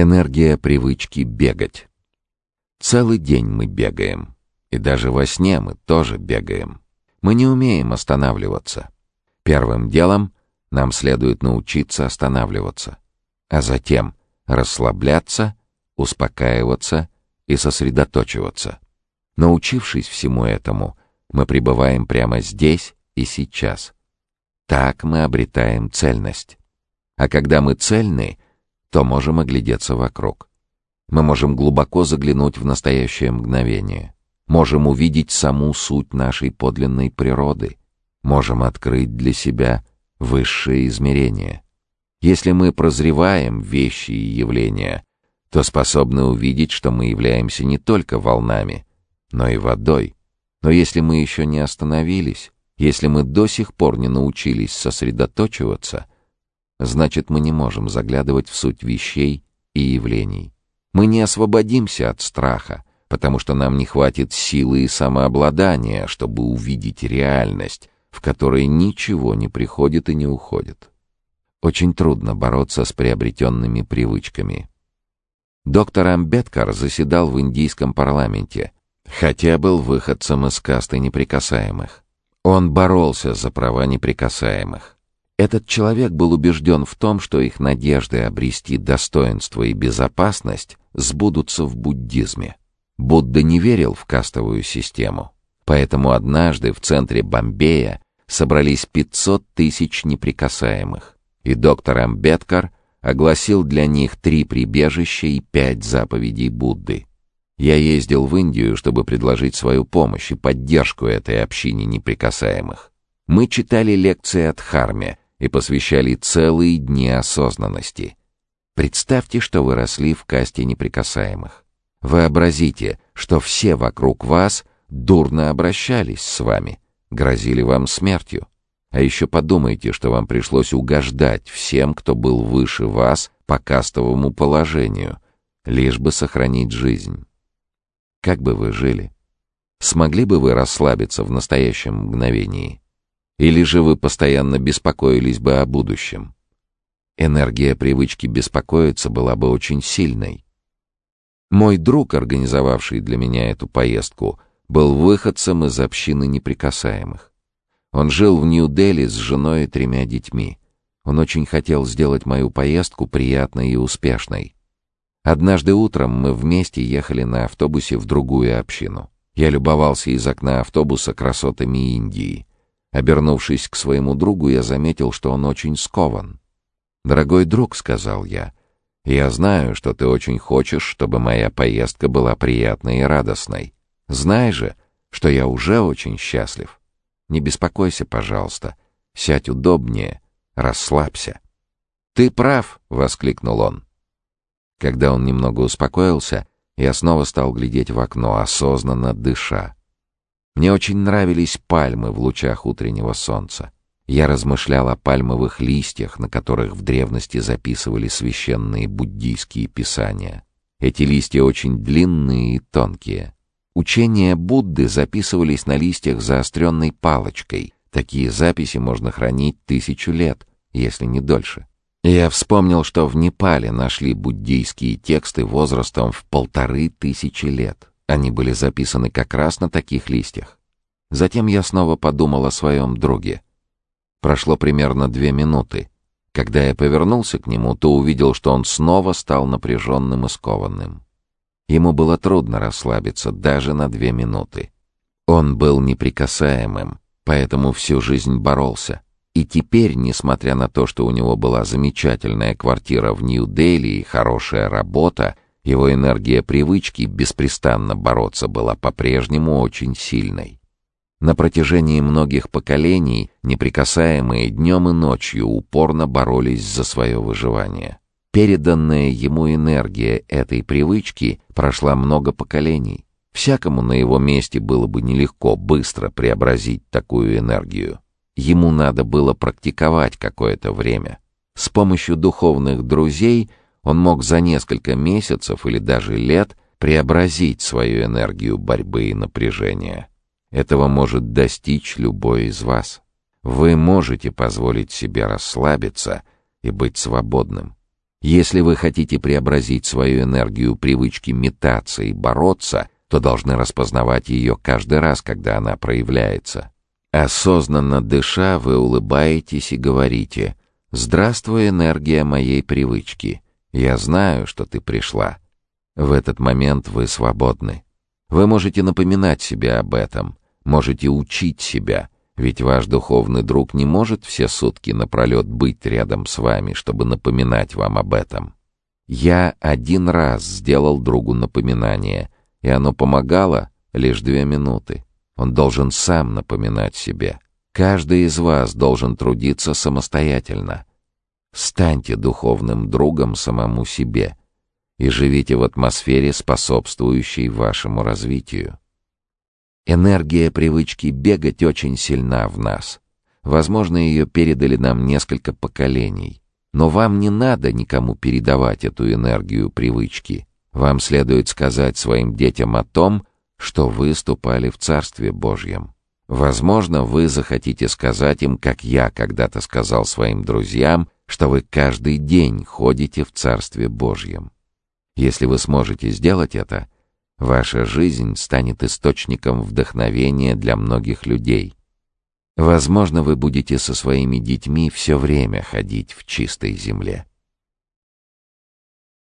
Энергия привычки бегать. Целый день мы бегаем. И даже во сне мы тоже бегаем. Мы не умеем останавливаться. Первым делом нам следует научиться останавливаться, а затем расслабляться, успокаиваться и сосредоточиваться. Научившись всему этому, мы пребываем прямо здесь и сейчас. Так мы обретаем цельность. А когда мы цельны, то можем оглядеться вокруг. Мы можем глубоко заглянуть в настоящее мгновение. Можем увидеть саму суть нашей подлинной природы. Можем открыть для себя высшее измерение. Если мы прозреваем вещи и явления, то способны увидеть, что мы являемся не только волнами, но и водой. Но если мы еще не остановились, если мы до сих пор не научились сосредоточиваться, значит мы не можем заглядывать в суть вещей и явлений. Мы не освободимся от страха, потому что нам не хватит силы и самообладания, чтобы увидеть реальность, в которой ничего не приходит и не уходит. Очень трудно бороться с приобретенными привычками. Доктор Амбеткар заседал в индийском парламенте, хотя был выходцем из касты неприкасаемых. Он боролся за права неприкасаемых. Этот человек был убежден в том, что их надежды обрести достоинство и безопасность сбудутся в буддизме. Будда не верил в кастовую систему, поэтому однажды в центре Бомбея собрались 500 тысяч неприкасаемых, и доктор Амбеткар огласил для них три прибежища и пять заповедей Будды. Я ездил в Индию, чтобы предложить свою помощь и поддержку этой общине неприкасаемых. Мы читали лекции от Харме и посвящали целые дни осознанности. Представьте, что вы росли в касте неприкасаемых. Вообразите, что все вокруг вас дурно обращались с вами, грозили вам смертью. А еще подумайте, что вам пришлось угождать всем, кто был выше вас по кастовому положению, лишь бы сохранить жизнь. Как бы вы жили? Смогли бы вы расслабиться в настоящем мгновении? Или же вы постоянно беспокоились бы о будущем? Энергия привычки беспокоиться была бы очень сильной. Мой друг, организовавший для меня эту поездку, был выходцем из общины неприкасаемых. Он жил в Нью-Дели с женой и тремя детьми. Он очень хотел сделать мою поездку приятной и успешной. Однажды утром мы вместе ехали на автобусе в другую общину. Я любовался из окна автобуса красотами Индии. Обернувшись к своему другу, я заметил, что он очень скован. «Дорогой друг», — сказал я, я знаю, что ты очень хочешь, чтобы моя поездка была приятной и радостной. Знай же, что я уже очень счастлив. Не беспокойся, пожалуйста. Сядь удобнее, расслабься. Ты прав, воскликнул он. Когда он немного успокоился, я снова стал глядеть в окно, осознанно дыша. Мне очень нравились пальмы в лучах утреннего солнца. Я размышлял о пальмовых листьях, на которых в древности записывали священные буддийские писания. Эти листья очень длинные и тонкие. Учения Будды записывались на листьях заостренной палочкой. Такие записи можно хранить тысячу лет, если не дольше. Я вспомнил, что в Непале нашли буддийские тексты возрастом в полторы тысячи лет. Они были записаны как раз на таких листьях. Затем я снова подумал о своем друге — Прошло примерно две минуты. Когда я повернулся к нему, то увидел, что он снова стал напряженным и скованным. Ему было трудно расслабиться даже на две минуты. Он был неприкасаемым, поэтому всю жизнь боролся. И теперь, несмотря на то, что у него была замечательная квартира в Нью-Дели и хорошая работа, его энергия привычки беспрестанно бороться была по-прежнему очень сильной. На протяжении многих поколений неприкасаемые днем и ночью упорно боролись за свое выживание. Переданная ему энергия этой привычки прошла много поколений. Всякому на его месте было бы нелегко быстро преобразить такую энергию. Ему надо было практиковать какое-то время. С помощью духовных друзей он мог за несколько месяцев или даже лет преобразить свою энергию борьбы и напряжения. Этого может достичь любой из вас. Вы можете позволить себе расслабиться и быть свободным. Если вы хотите преобразить свою энергию привычки метаться и бороться, то должны распознавать ее каждый раз, когда она проявляется. Осознанно дыша, вы улыбаетесь и говорите «Здравствуй, энергия моей привычки. Я знаю, что ты пришла». В этот момент вы свободны. Вы можете напоминать себе об этом, можете учить себя, ведь ваш духовный друг не может все сутки напролет быть рядом с вами, чтобы напоминать вам об этом. Я один раз сделал другу напоминание, и оно помогало лишь две минуты. Он должен сам напоминать себе. Каждый из вас должен трудиться самостоятельно. Станьте духовным другом самому себе и живите в атмосфере, способствующей вашему развитию. Энергия привычки бегать очень сильна в нас. Возможно, ее передали нам несколько поколений. Но вам не надо никому передавать эту энергию привычки. Вам следует сказать своим детям о том, что вы ступали в Царстве Божьем. Возможно, вы захотите сказать им, как я когда-то сказал своим друзьям, что вы каждый день ходите в Царстве Божьем. Если вы сможете сделать это, ваша жизнь станет источником вдохновения для многих людей. Возможно, вы будете со своими детьми все время ходить в чистой земле.